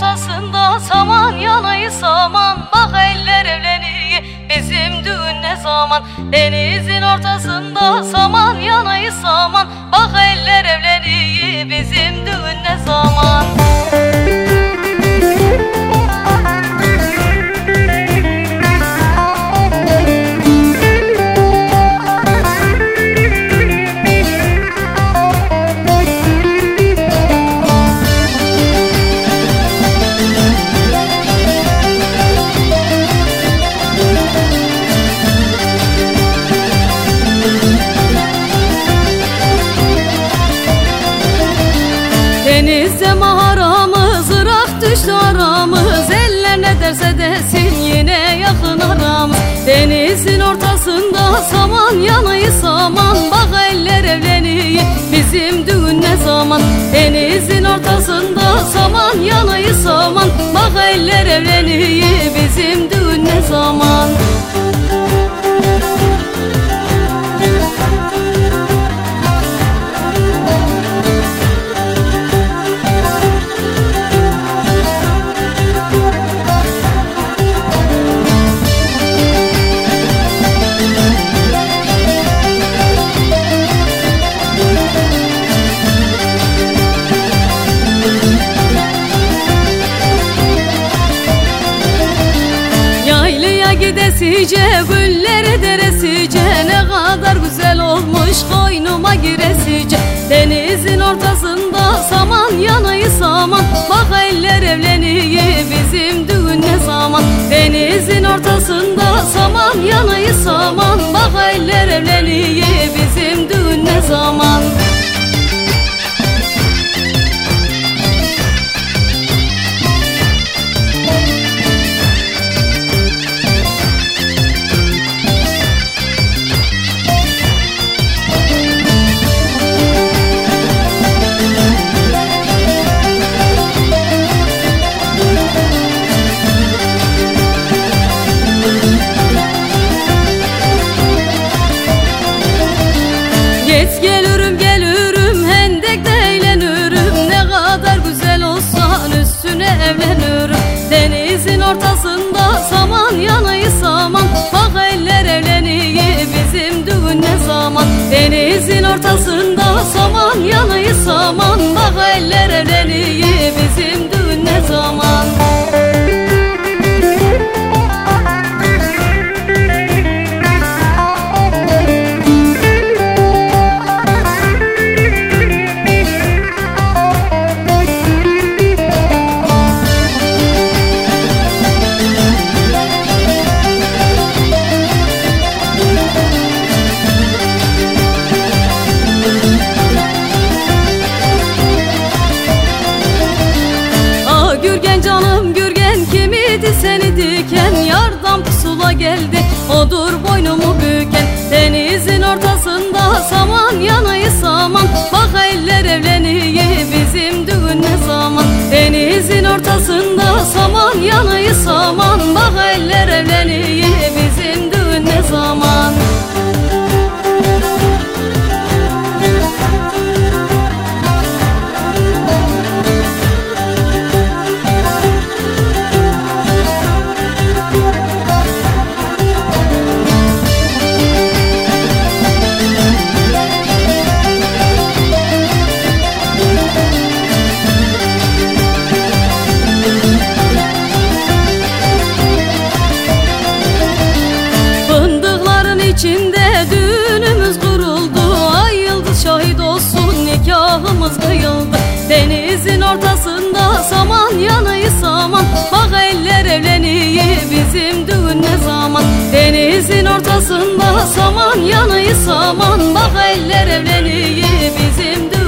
ortasında saman yanayı saman. Bak eller evleniyor bizim düğün ne zaman? Denizin ortasında saman yanayı saman. Bak eller evleniyor bizim düğün ne zaman Denizin ortasında saman yanayı saman. Bak eller evleniyor bizim düğün ne zaman? Denizin ortasında saman yanayı saman. Bak eller evleniyor bizim düğün ne zaman olmuş koynuma giresice Denizin ortasında saman yanayı saman. Bak eller evleniyor bizim düğün ne zaman? Denizin ortasında saman yanayı saman. Bak eller evleniyor bizim düğün ne zaman ortasında saman yanayı saman Bak eller evleniyor bizim düğün ne zaman? Denizin ortasında saman yanayı saman Bak eller evleniyor bizim düğün ne zaman boynumu büken Denizin ortasında saman yanayı saman. Bak eller evleniyor bizim düğün ne zaman? Denizin ortasında saman yanayı saman. Bak eller evleniyor bizim düğün ne zaman nikahımız kıyıldı Denizin ortasında saman yanayı saman. Bak eller evleniyor bizim düğün ne zaman? Denizin ortasında saman yanayı saman. Bak eller evleniyor bizim düğün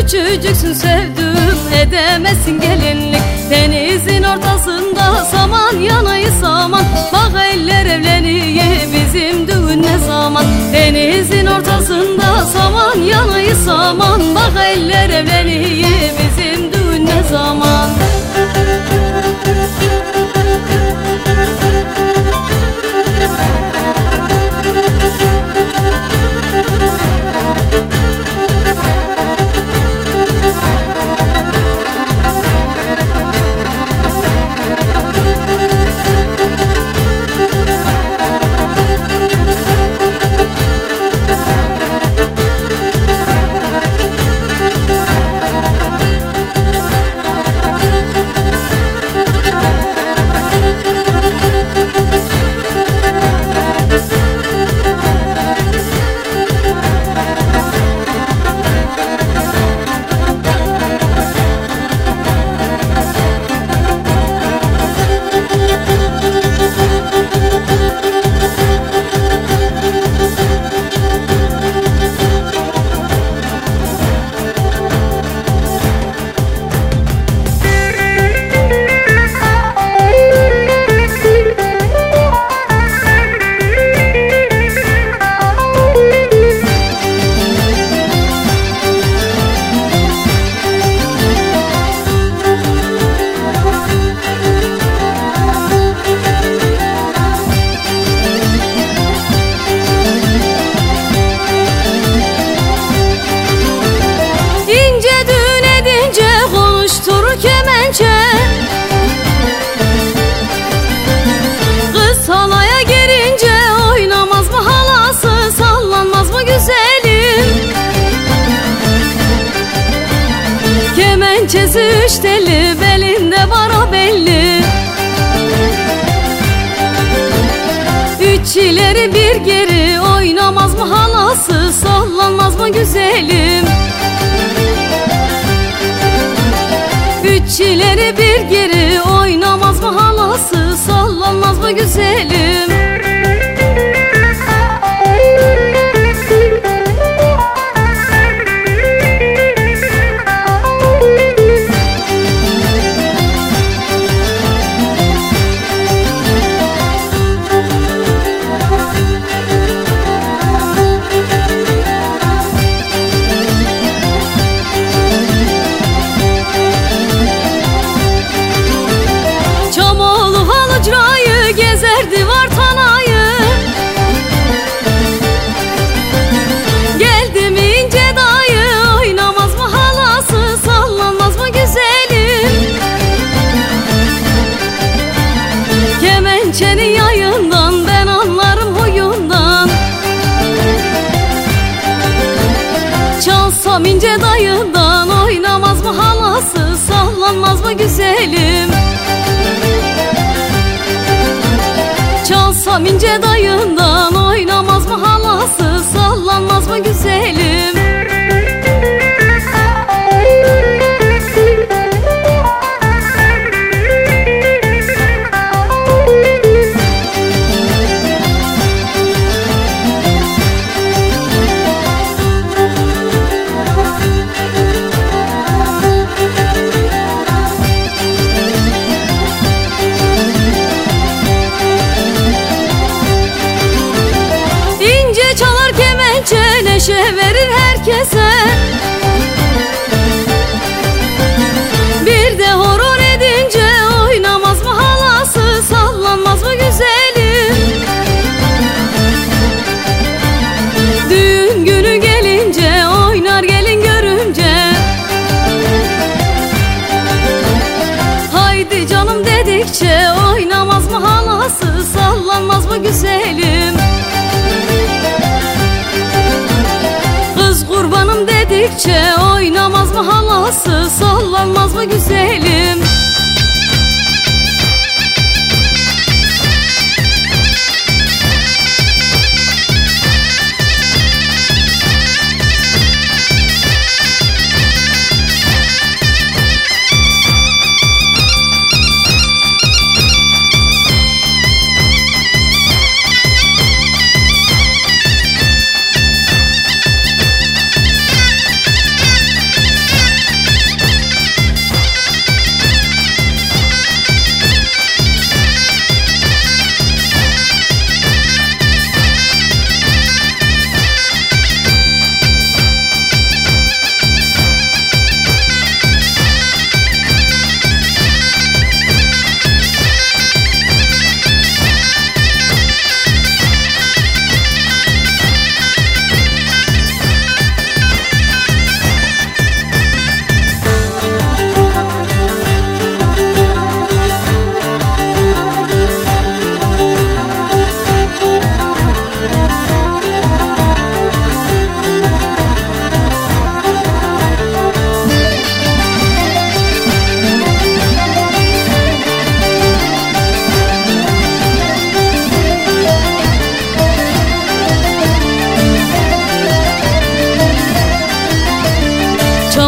Küçücüksün sevdim edemezsin gelinlik? Denizin ortasında saman yanayı saman. Bak eller evleniye bizim düğün ne zaman? Denizin ortasında saman yanayı saman. Bak eller evleniye üç teli belinde var o belli. Üç ileri bir geri oynamaz mı halası sallanmaz mı güzelim? Üç ileri bir geri oynamaz mı halası sallanmaz mı güzelim Çalsam ince dayından oynamaz mı halası Sallanmaz mı güzelim? Çalsam ince dayından neşe verir herkese. Bir de horon edince oynamaz mı halası sallanmaz mı güzelim Düğün günü gelince oynar gelin görünce. Haydi canım dedikçe oynamaz mı halası sallanmaz mı güzelim dedikçe oynamaz mı halası sallanmaz mı güzelim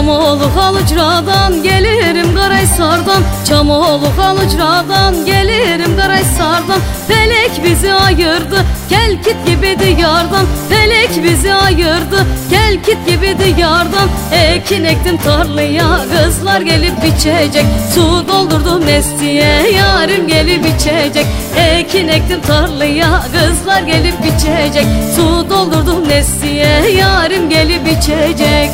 Çamoğlu Halıcra'dan gelirim Karaysar'dan Çamoğlu Halıcra'dan gelirim Karaysar'dan Felek bizi ayırdı kelkit gibi diyardan. Felek bizi ayırdı kelkit gibi diyardan. Ekin ektim tarlaya kızlar gelip biçecek. Su doldurdum estiye yarim gelip içecek Ekin ektim tarlaya kızlar gelip biçecek. Su doldurdum nestiye yarim gelip içecek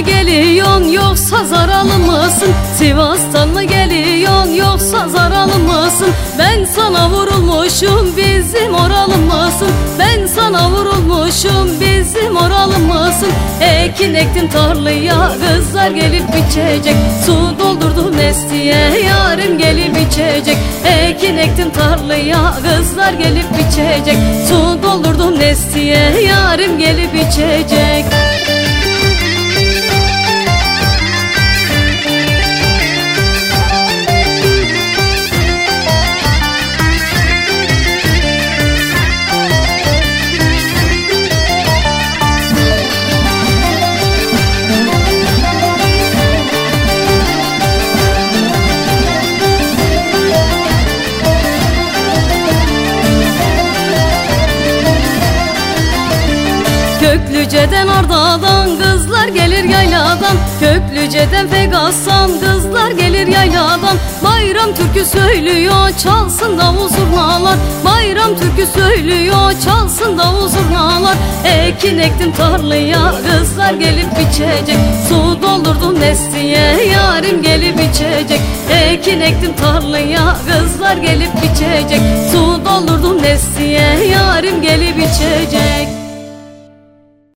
mı geliyorsun yoksa zaralı mısın? Sivas'tan mı geliyorsun yoksa zaralı mısın? Ben sana vurulmuşum bizim oralı mısın? Ben sana vurulmuşum bizim oralı mısın? Ekin ektim tarlaya kızlar gelip biçecek Su doldurdum estiye yarim gelip içecek Ekin ektim tarlaya kızlar gelip biçecek Su doldurdum estiye yarim gelip içecek Köklüceden Fegas'tan kızlar gelir yayladan. Bayram türkü söylüyor çalsın davul zurnalar Bayram türkü söylüyor çalsın davul zurnalar Ekin ektim tarlaya kızlar gelip biçecek. Su doldurdum nestiye yarim gelip içecek Ekin ektim tarlaya kızlar gelip biçecek. Su doldurdum nestiye yarim gelip içecek